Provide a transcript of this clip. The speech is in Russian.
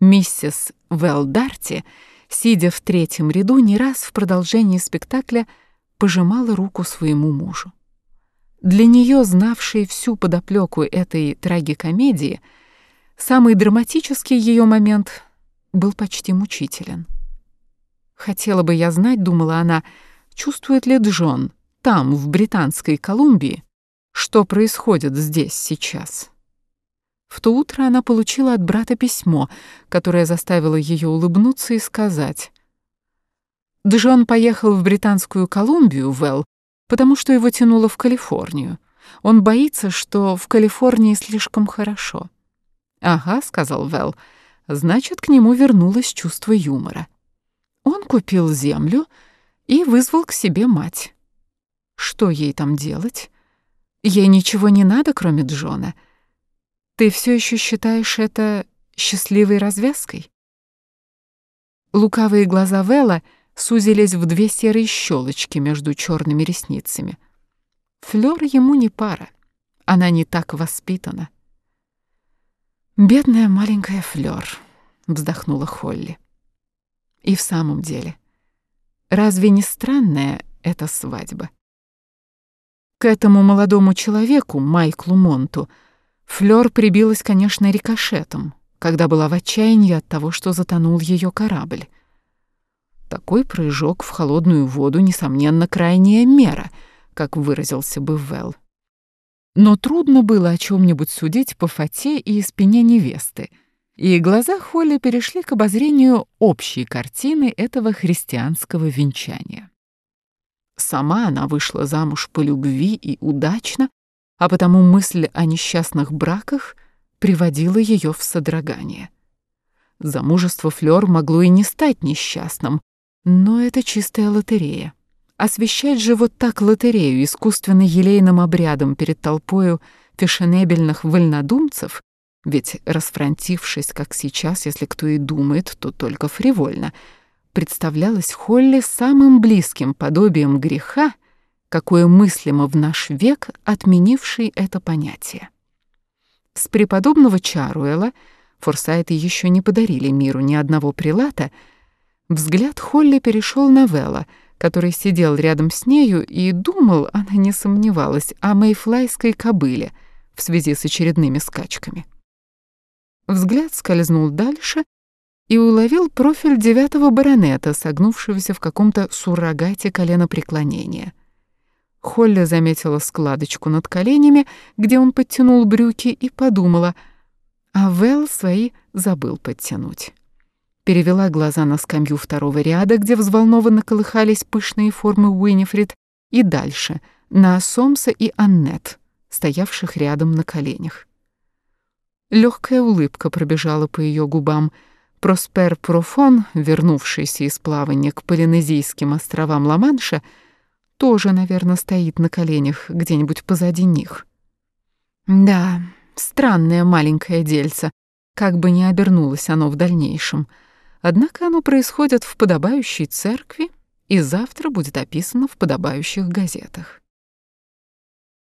Миссис Велдарти, сидя в третьем ряду, не раз в продолжении спектакля пожимала руку своему мужу. Для нее, знавшей всю подоплеку этой трагикомедии, самый драматический ее момент был почти мучителен. «Хотела бы я знать, — думала она, — чувствует ли Джон там, в Британской Колумбии, что происходит здесь сейчас?» В то утро она получила от брата письмо, которое заставило ее улыбнуться и сказать. Джон поехал в Британскую Колумбию, Вэл, потому что его тянуло в Калифорнию. Он боится, что в Калифорнии слишком хорошо. «Ага», — сказал Вэл, — «значит, к нему вернулось чувство юмора». Он купил землю и вызвал к себе мать. Что ей там делать? Ей ничего не надо, кроме Джона — ты все еще считаешь это счастливой развязкой? Лукавые глаза Вэлла сузились в две серые щелочки между черными ресницами. Флёр ему не пара. Она не так воспитана. «Бедная маленькая Флёр», — вздохнула Холли. «И в самом деле, разве не странная эта свадьба?» К этому молодому человеку, Майклу Монту, — Флёр прибилась, конечно, рикошетом, когда была в отчаянии от того, что затонул ее корабль. Такой прыжок в холодную воду, несомненно, крайняя мера, как выразился бы Вэл. Но трудно было о чем нибудь судить по фате и спине невесты, и глаза Холли перешли к обозрению общей картины этого христианского венчания. Сама она вышла замуж по любви и удачно, а потому мысль о несчастных браках приводила ее в содрогание. Замужество Флёр могло и не стать несчастным, но это чистая лотерея. Освещать же вот так лотерею искусственно елейным обрядом перед толпою фешенебельных вольнодумцев, ведь расфронтившись, как сейчас, если кто и думает, то только фривольно, представлялось Холли самым близким подобием греха, какое мыслимо в наш век, отменивший это понятие. С преподобного Чаруэла Форсайты еще не подарили миру ни одного прилата, взгляд Холли перешел на Вэлла, который сидел рядом с нею и думал, она не сомневалась, о мейфлайской кобыле в связи с очередными скачками. Взгляд скользнул дальше и уловил профиль девятого баронета, согнувшегося в каком-то суррогате коленопреклонения. Холли заметила складочку над коленями, где он подтянул брюки, и подумала, а Вэл свои забыл подтянуть. Перевела глаза на скамью второго ряда, где взволнованно колыхались пышные формы Уинифрид, и дальше, на Сомса и Аннет, стоявших рядом на коленях. Легкая улыбка пробежала по ее губам. Проспер Профон, вернувшийся из плавания к Полинезийским островам Ла-Манша, тоже, наверное, стоит на коленях где-нибудь позади них. Да, странное маленькое дельце, как бы ни обернулось оно в дальнейшем. Однако оно происходит в подобающей церкви и завтра будет описано в подобающих газетах.